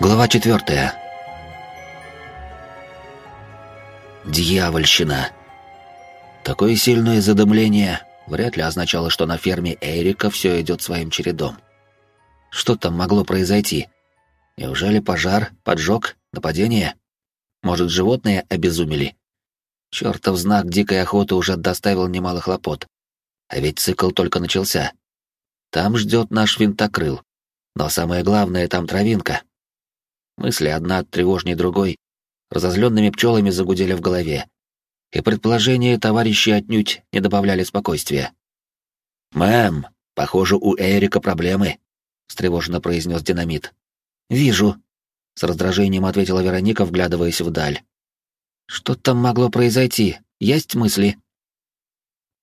Глава четвертая. Дьявольщина. Такое сильное задымление вряд ли означало, что на ферме Эрика все идет своим чередом. Что там могло произойти? Неужели пожар, поджог, нападение? Может, животные обезумели? Чертов знак дикой охоты уже доставил немало хлопот. А ведь цикл только начался. Там ждет наш винтокрыл. Но самое главное, там травинка, Мысли одна тревожнее другой, разозленными пчелами загудели в голове, и предположения товарищей отнюдь не добавляли спокойствия. «Мэм, похоже, у Эрика проблемы», — встревоженно произнес динамит. «Вижу», — с раздражением ответила Вероника, вглядываясь вдаль. «Что там могло произойти? Есть мысли?»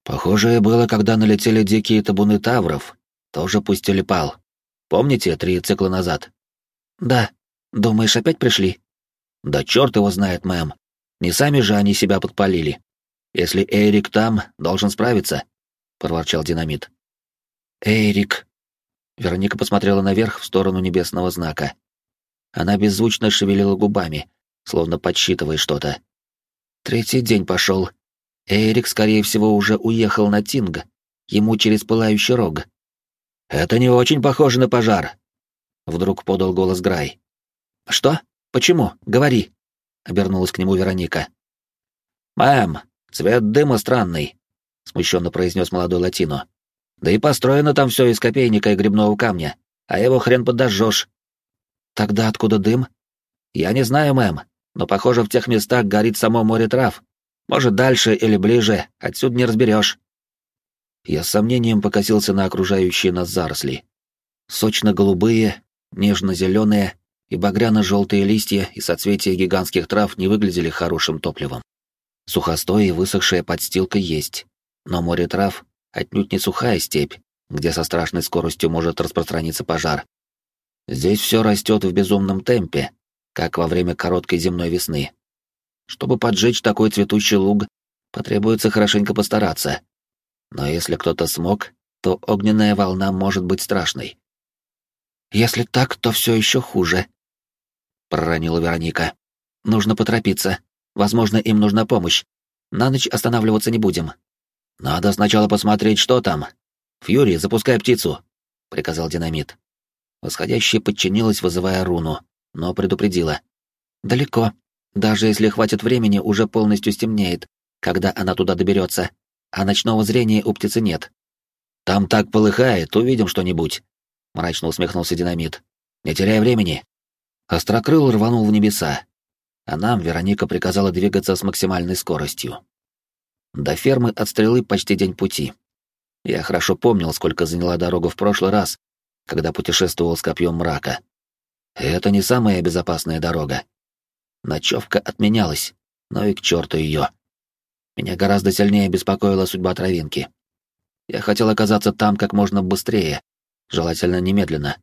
Похожее было, когда налетели дикие табуны тавров, тоже пустили пал. Помните, три цикла назад? «Да», Думаешь, опять пришли? Да черт его знает, мэм. Не сами же они себя подпалили. Если Эрик там, должен справиться, проворчал динамит. Эрик. Вероника посмотрела наверх в сторону небесного знака. Она беззвучно шевелила губами, словно подсчитывая что-то. Третий день пошел. Эрик, скорее всего, уже уехал на Тинг. Ему через пылающий рог. «Это не очень похоже на пожар», — вдруг подал голос Грай. «Что? Почему? Говори», — обернулась к нему Вероника. «Мэм, цвет дыма странный», — смущенно произнес молодой латино. «Да и построено там все из копейника и грибного камня, а его хрен подожжешь». «Тогда откуда дым?» «Я не знаю, мэм, но, похоже, в тех местах горит само море трав. Может, дальше или ближе, отсюда не разберешь». Я с сомнением покосился на окружающие нас заросли. Сочно-голубые, нежно-зеленые, и багряно-желтые листья и соцветия гигантских трав не выглядели хорошим топливом. Сухостой и высохшая подстилка есть, но море трав отнюдь не сухая степь, где со страшной скоростью может распространиться пожар. Здесь все растет в безумном темпе, как во время короткой земной весны. Чтобы поджечь такой цветущий луг, потребуется хорошенько постараться. Но если кто-то смог, то огненная волна может быть страшной. Если так, то все еще хуже, — проронила Вероника. «Нужно поторопиться. Возможно, им нужна помощь. На ночь останавливаться не будем». «Надо сначала посмотреть, что там. Фьюри, запускай птицу», — приказал динамит. Восходящая подчинилась, вызывая руну, но предупредила. «Далеко. Даже если хватит времени, уже полностью стемнеет, когда она туда доберется, а ночного зрения у птицы нет». «Там так полыхает, увидим что-нибудь», — мрачно усмехнулся динамит. «Не теряй времени, Острокрыл рванул в небеса, а нам Вероника приказала двигаться с максимальной скоростью. До фермы от стрелы почти день пути. Я хорошо помнил, сколько заняла дорога в прошлый раз, когда путешествовал с копьем мрака. Это не самая безопасная дорога. Ночевка отменялась, но и к черту ее. Меня гораздо сильнее беспокоила судьба травинки. Я хотел оказаться там как можно быстрее, желательно немедленно,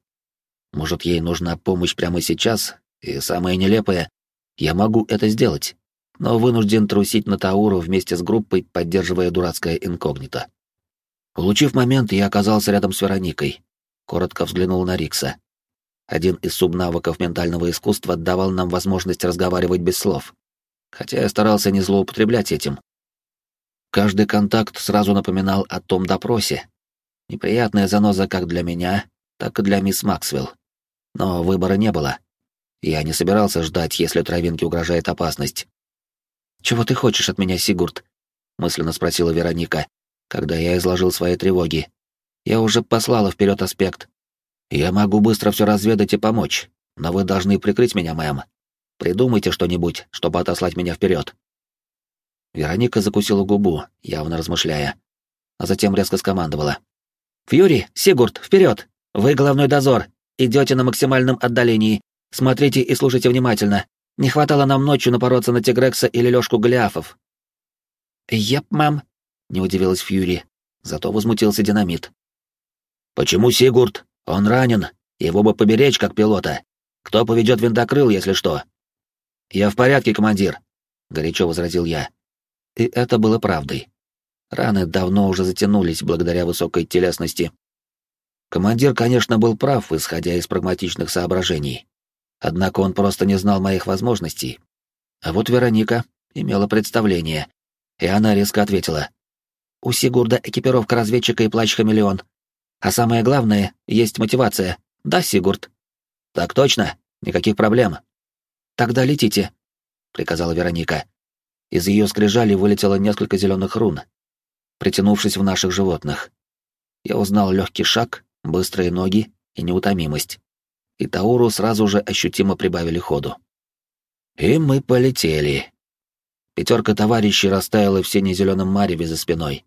может, ей нужна помощь прямо сейчас, и самое нелепое, я могу это сделать, но вынужден трусить на Тауру вместе с группой, поддерживая дурацкое инкогнито. Получив момент, я оказался рядом с Вероникой. Коротко взглянул на Рикса. Один из субнавыков ментального искусства давал нам возможность разговаривать без слов. Хотя я старался не злоупотреблять этим. Каждый контакт сразу напоминал о том допросе. Неприятная заноза как для меня, так и для мисс Максвелл. Но выбора не было. Я не собирался ждать, если травинке угрожает опасность. «Чего ты хочешь от меня, Сигурд?» — мысленно спросила Вероника, когда я изложил свои тревоги. «Я уже послала вперед аспект. Я могу быстро все разведать и помочь, но вы должны прикрыть меня, мэм. Придумайте что-нибудь, чтобы отослать меня вперед. Вероника закусила губу, явно размышляя, а затем резко скомандовала. «Фьюри, Сигурд, вперед! Вы головной дозор, Идете на максимальном отдалении. Смотрите и слушайте внимательно. Не хватало нам ночью напороться на Тигрекса или Лёшку Голиафов». «Еп, мам», — не удивилась Фьюри. Зато возмутился динамит. «Почему Сигурд? Он ранен. Его бы поберечь как пилота. Кто поведет винтокрыл, если что?» «Я в порядке, командир», — горячо возразил я. И это было правдой. Раны давно уже затянулись благодаря высокой телесности Командир, конечно, был прав, исходя из прагматичных соображений. Однако он просто не знал моих возможностей. А вот Вероника имела представление, и она резко ответила. «У Сигурда экипировка разведчика и плащ-хамелеон. А самое главное, есть мотивация. Да, Сигурд?» «Так точно. Никаких проблем». «Тогда летите», — приказала Вероника. Из ее скрижали вылетело несколько зеленых рун, притянувшись в наших животных. Я узнал легкий шаг, быстрые ноги и неутомимость. И Тауру сразу же ощутимо прибавили ходу. И мы полетели. Пятерка товарищей растаяла в сине-зеленом мареве за спиной.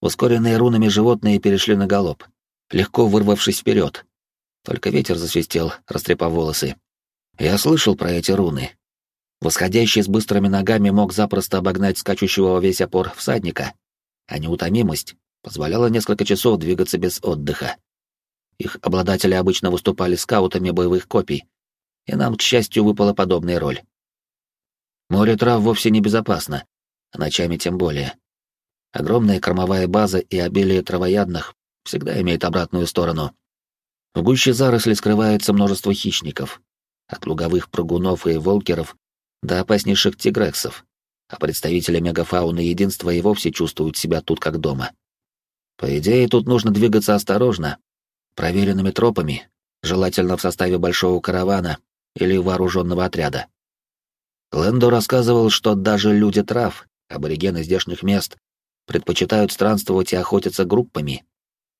Ускоренные рунами животные перешли на галоп, легко вырвавшись вперед. Только ветер засвистел, растрепав волосы. Я слышал про эти руны. Восходящий с быстрыми ногами мог запросто обогнать скачущего во весь опор всадника, а неутомимость позволяла несколько часов двигаться без отдыха. Их обладатели обычно выступали скаутами боевых копий, и нам, к счастью, выпала подобная роль. Море трав вовсе не безопасно, а ночами тем более. Огромная кормовая база и обилие травоядных всегда имеет обратную сторону. В гуще заросли скрывается множество хищников, от луговых прыгунов и волкеров до опаснейших тигрексов, а представители мегафауны единства и вовсе чувствуют себя тут как дома. По идее, тут нужно двигаться осторожно, проверенными тропами, желательно в составе большого каравана или вооруженного отряда. Лэндо рассказывал, что даже люди трав, аборигены здешних мест, предпочитают странствовать и охотиться группами,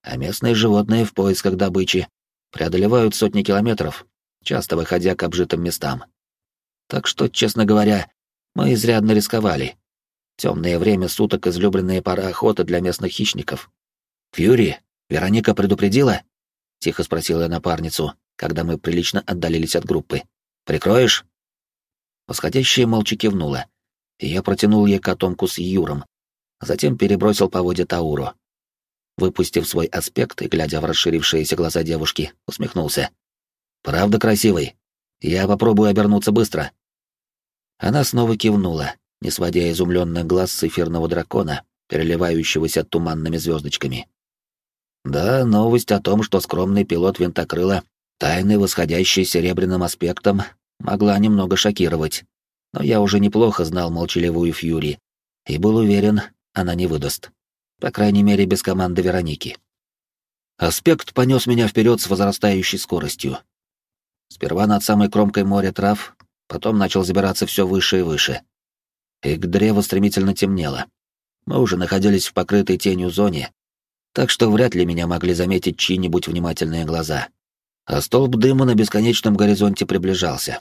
а местные животные в поисках добычи преодолевают сотни километров, часто выходя к обжитым местам. Так что, честно говоря, мы изрядно рисковали. Темное время суток — излюбленная пора охоты для местных хищников. «Фьюри, Вероника предупредила?» — тихо спросила я напарницу, когда мы прилично отдалились от группы. «Прикроешь?» Восходящая молча кивнула, и я протянул ей котомку с Юром, затем перебросил по воде Тауру. Выпустив свой аспект и глядя в расширившиеся глаза девушки, усмехнулся. «Правда красивый? Я попробую обернуться быстро». Она снова кивнула, не сводя изумленных глаз с эфирного дракона, переливающегося туманными звездочками. Да, новость о том, что скромный пилот винтокрыла, тайный восходящий серебряным аспектом, могла немного шокировать. Но я уже неплохо знал молчаливую Фьюри и был уверен, она не выдаст. По крайней мере, без команды Вероники. Аспект понес меня вперед с возрастающей скоростью. Сперва над самой кромкой моря трав, потом начал забираться все выше и выше. И к древу стремительно темнело. Мы уже находились в покрытой тенью зоне, так что вряд ли меня могли заметить чьи-нибудь внимательные глаза. А столб дыма на бесконечном горизонте приближался.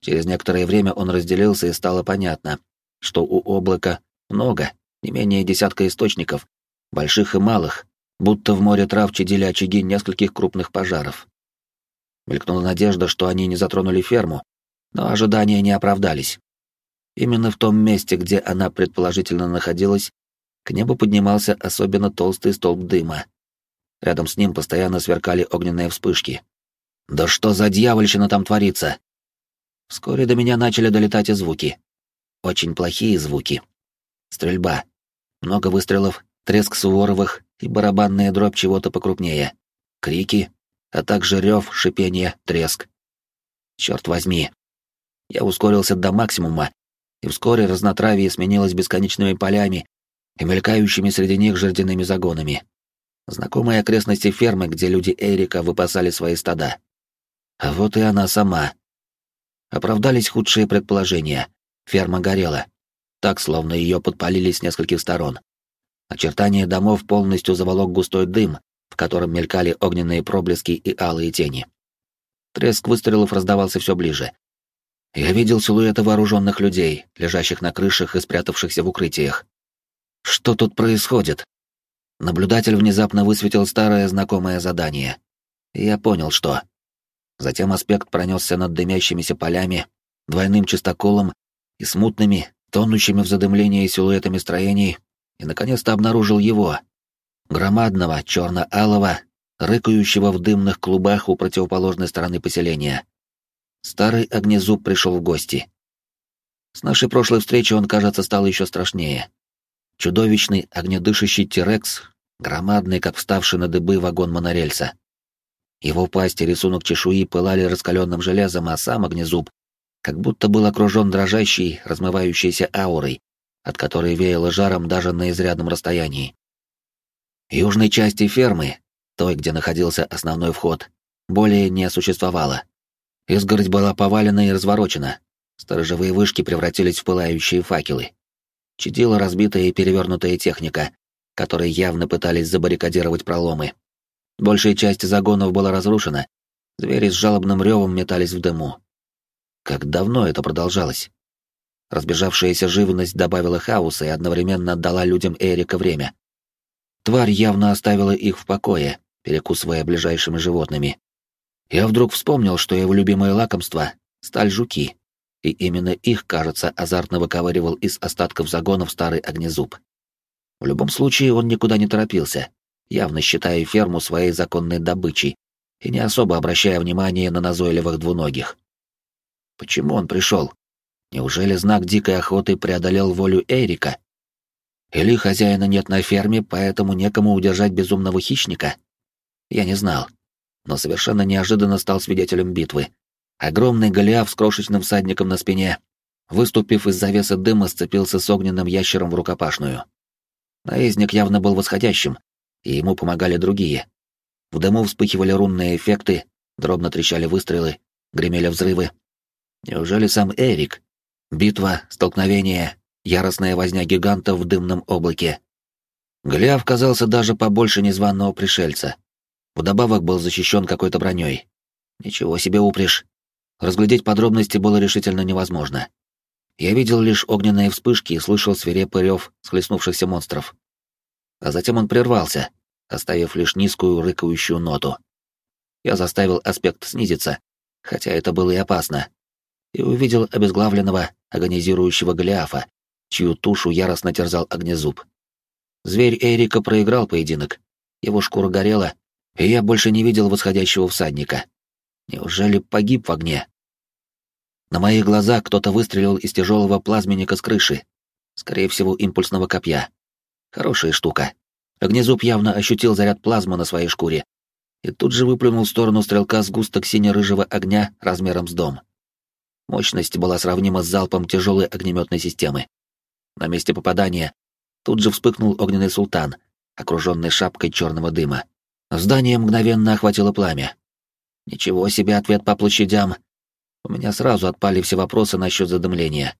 Через некоторое время он разделился, и стало понятно, что у облака много, не менее десятка источников, больших и малых, будто в море трав чадили очаги нескольких крупных пожаров. Мелькнула надежда, что они не затронули ферму, но ожидания не оправдались. Именно в том месте, где она предположительно находилась, к небу поднимался особенно толстый столб дыма. Рядом с ним постоянно сверкали огненные вспышки. «Да что за дьявольщина там творится?» Вскоре до меня начали долетать и звуки. Очень плохие звуки. Стрельба. Много выстрелов, треск суворовых и барабанная дробь чего-то покрупнее. Крики, а также рев, шипение, треск. Черт возьми. Я ускорился до максимума, и вскоре разнотравие сменилось бесконечными полями и мелькающими среди них жердяными загонами. Знакомые окрестности фермы, где люди Эрика выпасали свои стада. А вот и она сама. Оправдались худшие предположения. Ферма горела. Так, словно ее подпалили с нескольких сторон. Очертания домов полностью заволок густой дым, в котором мелькали огненные проблески и алые тени. Треск выстрелов раздавался все ближе. Я видел силуэты вооруженных людей, лежащих на крышах и спрятавшихся в укрытиях. Что тут происходит? Наблюдатель внезапно высветил старое знакомое задание. Я понял, что. Затем аспект пронесся над дымящимися полями, двойным чистоколом и смутными, тонущими в задымлении силуэтами строений, и наконец-то обнаружил его, громадного, черно-алого, рыкающего в дымных клубах у противоположной стороны поселения. Старый огнезуб пришел в гости. С нашей прошлой встречи он, кажется, стал еще страшнее. Чудовищный огнедышащий Терекс, громадный, как вставший на дыбы вагон монорельса. Его пасть и рисунок чешуи пылали раскаленным железом, а сам огнезуб как будто был окружен дрожащей, размывающейся аурой, от которой веяло жаром даже на изрядном расстоянии. Южной части фермы, той, где находился основной вход, более не существовало. Изгородь была повалена и разворочена. Сторожевые вышки превратились в пылающие факелы. Чадила разбитая и перевернутая техника, которые явно пытались забаррикадировать проломы. Большая часть загонов была разрушена, звери с жалобным ревом метались в дыму. Как давно это продолжалось? Разбежавшаяся живность добавила хаоса и одновременно отдала людям Эрика время. Тварь явно оставила их в покое, перекусывая ближайшими животными. Я вдруг вспомнил, что его любимое лакомство — сталь жуки, и именно их, кажется, азартно выковыривал из остатков загонов старый огнезуб. В любом случае он никуда не торопился, явно считая ферму своей законной добычей и не особо обращая внимания на назойливых двуногих. Почему он пришел? Неужели знак дикой охоты преодолел волю Эрика? Или хозяина нет на ферме, поэтому некому удержать безумного хищника? Я не знал, но совершенно неожиданно стал свидетелем битвы. Огромный Голиаф с крошечным всадником на спине, выступив из завесы дыма, сцепился с огненным ящером в рукопашную. Наездник явно был восходящим, и ему помогали другие. В дыму вспыхивали рунные эффекты, дробно трещали выстрелы, гремели взрывы. Неужели сам Эрик? Битва, столкновение, яростная возня гигантов в дымном облаке. Голиаф казался даже побольше незваного пришельца. Вдобавок был защищен какой-то броней. Ничего себе упряжь. Разглядеть подробности было решительно невозможно. Я видел лишь огненные вспышки и слышал свирепый рев схлестнувшихся монстров. А затем он прервался, оставив лишь низкую рыкающую ноту. Я заставил аспект снизиться, хотя это было и опасно, и увидел обезглавленного, агонизирующего Голиафа, чью тушу яростно терзал огнезуб. Зверь Эрика проиграл поединок, его шкура горела, и я больше не видел восходящего всадника. Неужели погиб в огне? На моих глазах кто-то выстрелил из тяжелого плазменника с крыши, скорее всего, импульсного копья. Хорошая штука. Огнезуб явно ощутил заряд плазмы на своей шкуре и тут же выплюнул в сторону стрелка сгусток сине-рыжего огня размером с дом. Мощность была сравнима с залпом тяжелой огнеметной системы. На месте попадания тут же вспыхнул огненный султан, окруженный шапкой черного дыма. Здание мгновенно охватило пламя. Ничего себе ответ по площадям. У меня сразу отпали все вопросы насчет задымления.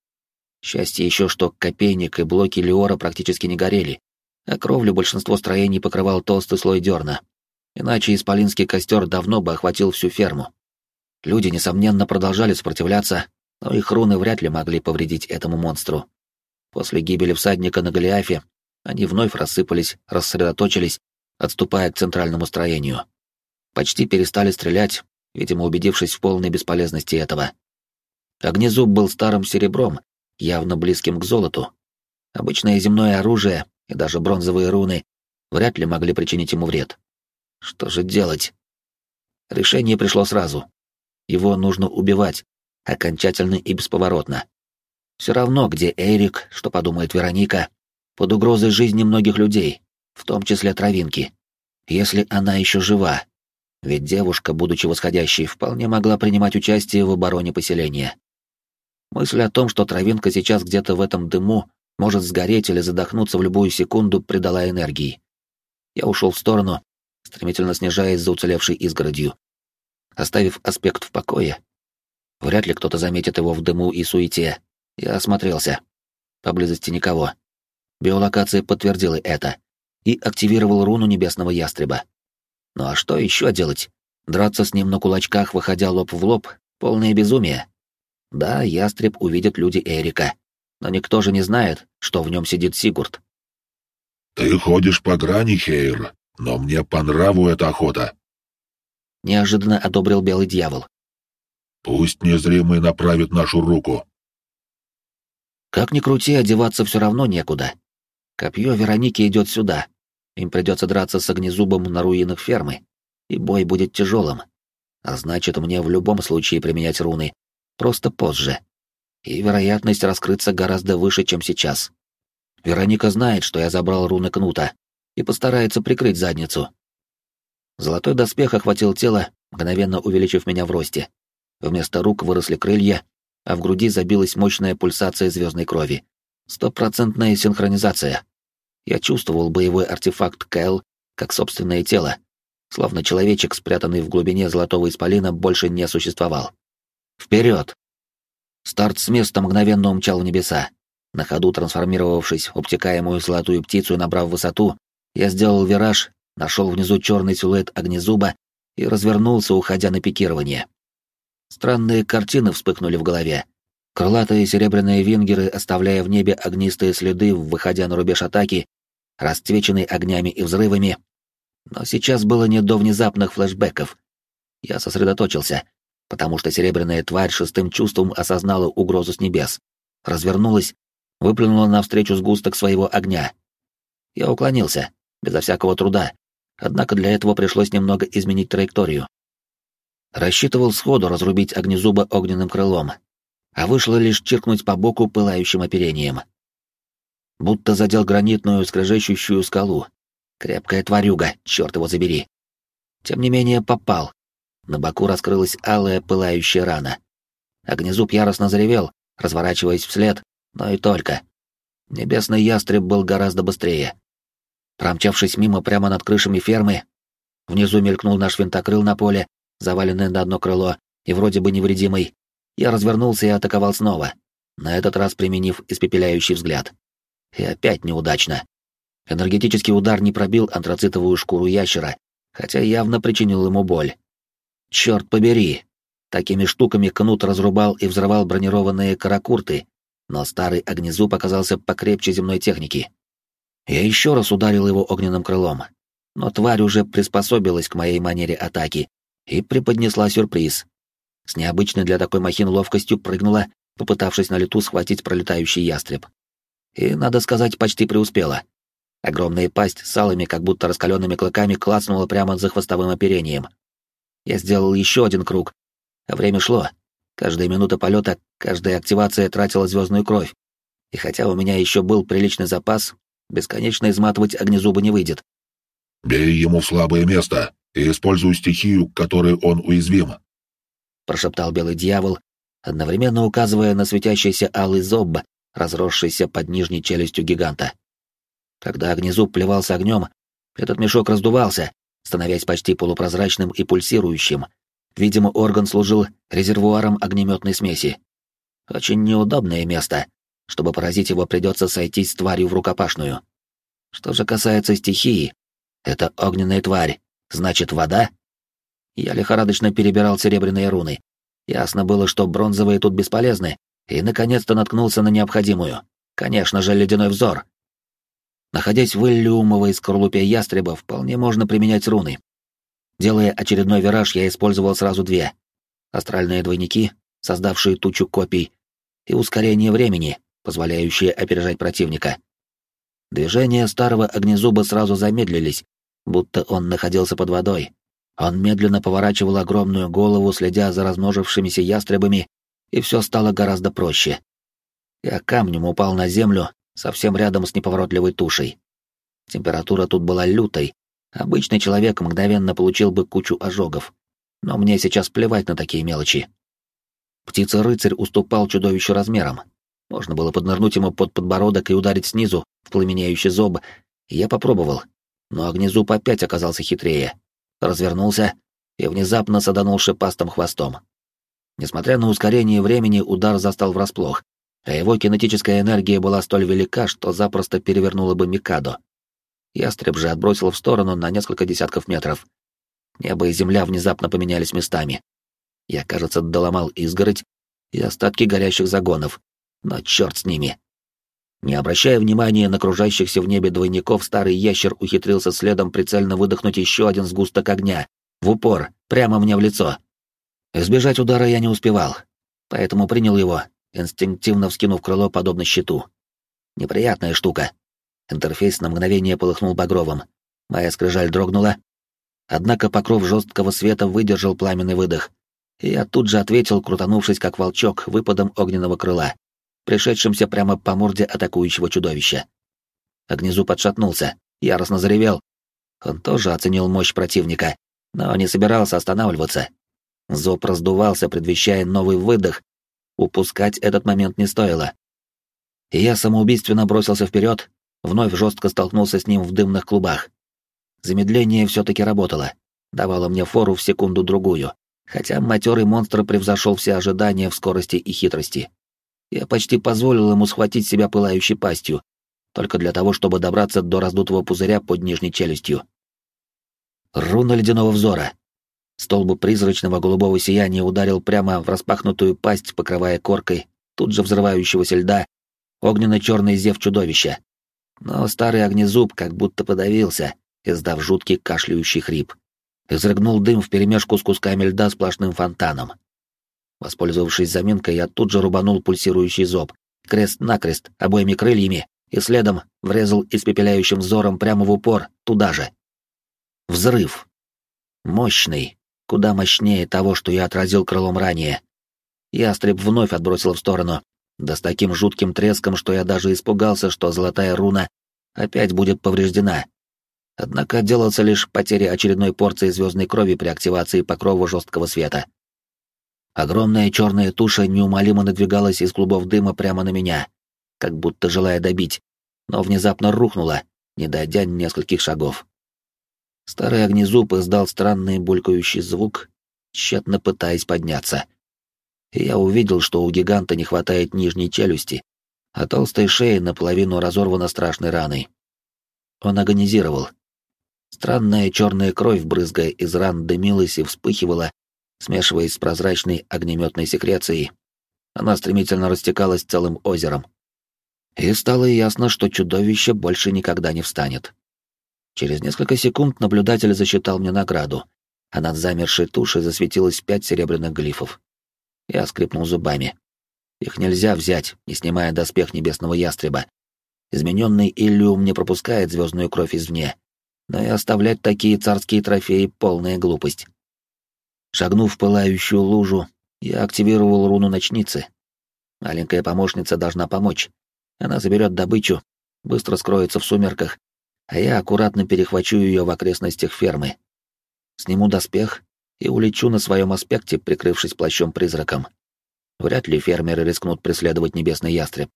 Счастье еще, что копейник и блоки Леора практически не горели, а кровлю большинство строений покрывал толстый слой дерна. Иначе исполинский костер давно бы охватил всю ферму. Люди, несомненно, продолжали сопротивляться, но их руны вряд ли могли повредить этому монстру. После гибели всадника на Голиафе они вновь рассыпались, рассредоточились, отступая к центральному строению. Почти перестали стрелять, видимо, убедившись в полной бесполезности этого. Огнезуб был старым серебром, явно близким к золоту. Обычное земное оружие и даже бронзовые руны вряд ли могли причинить ему вред. Что же делать? Решение пришло сразу. Его нужно убивать, окончательно и бесповоротно. Все равно, где Эрик, что подумает Вероника, под угрозой жизни многих людей, в том числе травинки. Если она еще жива. Ведь девушка, будучи восходящей, вполне могла принимать участие в обороне поселения. Мысль о том, что травинка сейчас где-то в этом дыму может сгореть или задохнуться в любую секунду, придала энергии. Я ушел в сторону, стремительно снижаясь за уцелевшей изгородью. Оставив аспект в покое, вряд ли кто-то заметит его в дыму и суете. Я осмотрелся. Поблизости никого. Биолокация подтвердила это и активировал руну небесного ястреба. Ну а что еще делать? Драться с ним на кулачках, выходя лоб в лоб, полное безумие. Да, ястреб увидят люди Эрика, но никто же не знает, что в нем сидит Сигурд. «Ты ходишь по грани, Хейр, но мне по нраву эта охота неожиданно одобрил белый дьявол. Пусть незримый направит нашу руку. Как ни крути, одеваться все равно некуда. Копье Вероники идет сюда. Им придется драться с огнезубом на руинах фермы, и бой будет тяжелым. А значит, мне в любом случае применять руны, просто позже. И вероятность раскрыться гораздо выше, чем сейчас. Вероника знает, что я забрал руны кнута, и постарается прикрыть задницу. Золотой доспех охватил тело, мгновенно увеличив меня в росте. Вместо рук выросли крылья, а в груди забилась мощная пульсация звездной крови. Стопроцентная синхронизация. Я чувствовал боевой артефакт Кэл как собственное тело, словно человечек, спрятанный в глубине золотого исполина, больше не существовал. Вперед! Старт с места мгновенно умчал в небеса. На ходу трансформировавшись в обтекаемую золотую птицу и набрав высоту, я сделал вираж, нашел внизу черный силуэт огнезуба и развернулся, уходя на пикирование. Странные картины вспыхнули в голове. Крылатые серебряные вингеры, оставляя в небе огнистые следы, выходя на рубеж атаки, расцвеченный огнями и взрывами. Но сейчас было не до внезапных флешбеков. Я сосредоточился, потому что серебряная тварь шестым чувством осознала угрозу с небес, развернулась, выплюнула навстречу сгусток своего огня. Я уклонился, безо всякого труда, однако для этого пришлось немного изменить траекторию. Рассчитывал сходу разрубить огнезуба огненным крылом, а вышло лишь чиркнуть по боку пылающим оперением. Будто задел гранитную скрежещущую скалу. Крепкая тварюга, черт его забери. Тем не менее попал. На боку раскрылась алая пылающая рана. Огнезуб яростно заревел, разворачиваясь вслед, но и только. Небесный ястреб был гораздо быстрее. Промчавшись мимо прямо над крышами фермы, внизу мелькнул наш винтокрыл на поле, заваленный на одно крыло и вроде бы невредимый, я развернулся и атаковал снова, на этот раз применив испепеляющий взгляд. И опять неудачно. Энергетический удар не пробил антрацитовую шкуру ящера, хотя явно причинил ему боль. Черт побери! Такими штуками кнут разрубал и взрывал бронированные каракурты, но старый огнезуб оказался покрепче земной техники. Я еще раз ударил его огненным крылом, но тварь уже приспособилась к моей манере атаки и преподнесла сюрприз. С необычной для такой махин ловкостью прыгнула, попытавшись на лету схватить пролетающий ястреб. И, надо сказать, почти преуспела. Огромная пасть с алыми, как будто раскаленными клыками, клацнула прямо за хвостовым оперением. Я сделал еще один круг, время шло. Каждая минута полета, каждая активация тратила звездную кровь. И хотя у меня еще был приличный запас, бесконечно изматывать огнезуба не выйдет. «Бей ему в слабое место и используй стихию, к которой он уязвим», — прошептал белый дьявол, одновременно указывая на светящийся алый зоб, разросшийся под нижней челюстью гиганта. Когда огнезуб плевался огнем, этот мешок раздувался, становясь почти полупрозрачным и пульсирующим. Видимо, орган служил резервуаром огнеметной смеси. Очень неудобное место. Чтобы поразить его, придется сойтись с тварью в рукопашную. Что же касается стихии, это огненная тварь, значит, вода? Я лихорадочно перебирал серебряные руны. Ясно было, что бронзовые тут бесполезны, и наконец-то наткнулся на необходимую. Конечно же, ледяной взор. Находясь в иллюмовой скорлупе ястреба, вполне можно применять руны. Делая очередной вираж, я использовал сразу две. Астральные двойники, создавшие тучу копий, и ускорение времени, позволяющее опережать противника. Движения старого огнезуба сразу замедлились, будто он находился под водой, он медленно поворачивал огромную голову, следя за размножившимися ястребами, и все стало гораздо проще. Я камнем упал на землю, совсем рядом с неповоротливой тушей. Температура тут была лютой. Обычный человек мгновенно получил бы кучу ожогов. Но мне сейчас плевать на такие мелочи. Птица-рыцарь уступал чудовищу размером. Можно было поднырнуть ему под подбородок и ударить снизу в пламенеющий зоб. Я попробовал, но огнезуб опять оказался хитрее развернулся и внезапно саданул шипастым хвостом. Несмотря на ускорение времени, удар застал врасплох, а его кинетическая энергия была столь велика, что запросто перевернула бы Микадо. Ястреб же отбросил в сторону на несколько десятков метров. Небо и земля внезапно поменялись местами. Я, кажется, доломал изгородь и остатки горящих загонов, но черт с ними. Не обращая внимания на кружащихся в небе двойников, старый ящер ухитрился следом прицельно выдохнуть еще один сгусток огня, в упор, прямо мне в лицо. Избежать удара я не успевал, поэтому принял его, инстинктивно вскинув крыло подобно щиту. Неприятная штука. Интерфейс на мгновение полыхнул багровым. Моя скрижаль дрогнула. Однако покров жесткого света выдержал пламенный выдох. И я тут же ответил, крутанувшись как волчок, выпадом огненного крыла пришедшимся прямо по морде атакующего чудовища. Огнезуб отшатнулся, яростно заревел, Он тоже оценил мощь противника, но не собирался останавливаться. Зоб раздувался, предвещая новый выдох. Упускать этот момент не стоило. Я самоубийственно бросился вперед, вновь жестко столкнулся с ним в дымных клубах. Замедление все-таки работало, давало мне фору в секунду-другую, хотя матерый монстр превзошел все ожидания в скорости и хитрости. Я почти позволил ему схватить себя пылающей пастью, только для того, чтобы добраться до раздутого пузыря под нижней челюстью. Руна ледяного взора. Столб призрачного голубого сияния ударил прямо в распахнутую пасть, покрывая коркой тут же взрывающегося льда огненно-черный зев чудовища. Но старый огнезуб как будто подавился, издав жуткий кашляющий хрип. Изрыгнул дым вперемешку с кусками льда сплошным фонтаном. Воспользовавшись заминкой, я тут же рубанул пульсирующий зоб, крест-накрест, обоими крыльями, и следом врезал испепеляющим взором прямо в упор, туда же. Взрыв. Мощный, куда мощнее того, что я отразил крылом ранее. Ястреб вновь отбросил в сторону, да с таким жутким треском, что я даже испугался, что золотая руна опять будет повреждена. Однако делался лишь потеря очередной порции звездной крови при активации покрова жесткого света. Огромная черная туша неумолимо надвигалась из клубов дыма прямо на меня, как будто желая добить, но внезапно рухнула, не дойдя нескольких шагов. Старый огнезуб издал странный булькающий звук, тщетно пытаясь подняться. И я увидел, что у гиганта не хватает нижней челюсти, а толстой шеи наполовину разорвана страшной раной. Он агонизировал. Странная черная кровь, брызгая из ран, дымилась и вспыхивала, смешиваясь с прозрачной огнеметной секрецией. Она стремительно растекалась целым озером. И стало ясно, что чудовище больше никогда не встанет. Через несколько секунд наблюдатель засчитал мне награду, а над замершей тушей засветилось пять серебряных глифов. Я скрипнул зубами. Их нельзя взять, не снимая доспех небесного ястреба. Измененный Иллюм не пропускает звездную кровь извне, но и оставлять такие царские трофеи — полная глупость. Шагнув в пылающую лужу, я активировал руну ночницы. Маленькая помощница должна помочь. Она заберет добычу, быстро скроется в сумерках а я аккуратно перехвачу ее в окрестностях фермы. Сниму доспех и улечу на своем аспекте, прикрывшись плащом-призраком. Вряд ли фермеры рискнут преследовать небесный ястреб.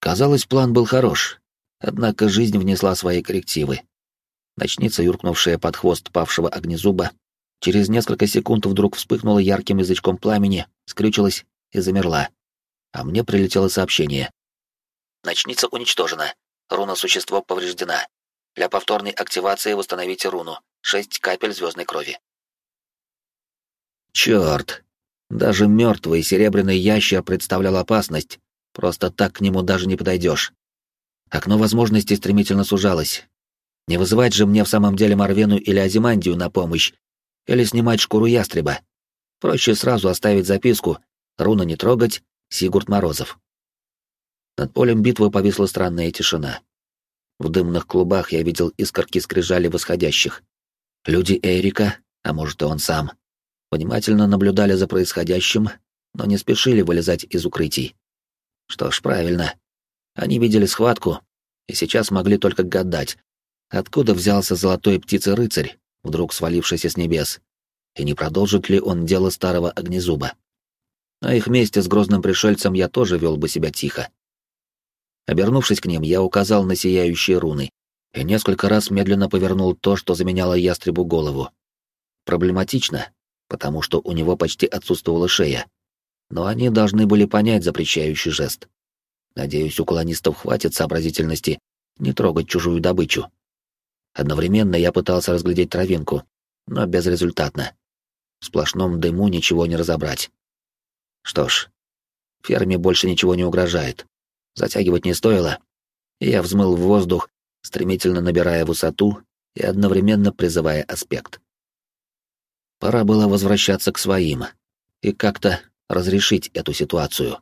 Казалось, план был хорош, однако жизнь внесла свои коррективы. Ночница, юркнувшая под хвост павшего огнезуба, через несколько секунд вдруг вспыхнула ярким язычком пламени, скрючилась и замерла. А мне прилетело сообщение. «Ночница уничтожена. Руна-существо повреждена. Для повторной активации восстановите руну. Шесть капель звездной крови. Черт! Даже мертвый серебряный ящер представлял опасность. Просто так к нему даже не подойдешь. Окно возможностей стремительно сужалось. Не вызывать же мне в самом деле Марвену или Азимандию на помощь, или снимать шкуру ястреба. Проще сразу оставить записку «Руна не трогать, Сигурд Морозов». Над полем битвы повисла странная тишина. В дымных клубах я видел искорки скрижали восходящих. Люди Эрика, а может и он сам, внимательно наблюдали за происходящим, но не спешили вылезать из укрытий. Что ж, правильно. Они видели схватку и сейчас могли только гадать, откуда взялся золотой птица-рыцарь, вдруг свалившийся с небес, и не продолжит ли он дело старого огнезуба. На их месте с грозным пришельцем я тоже вел бы себя тихо. Обернувшись к ним, я указал на сияющие руны и несколько раз медленно повернул то, что заменяло ястребу голову. Проблематично, потому что у него почти отсутствовала шея. Но они должны были понять запрещающий жест. Надеюсь, у колонистов хватит сообразительности не трогать чужую добычу. Одновременно я пытался разглядеть травинку, но безрезультатно. В сплошном дыму ничего не разобрать. Что ж, ферме больше ничего не угрожает. Затягивать не стоило. Я взмыл в воздух, стремительно набирая высоту и одновременно призывая аспект. Пора было возвращаться к своим и как-то разрешить эту ситуацию.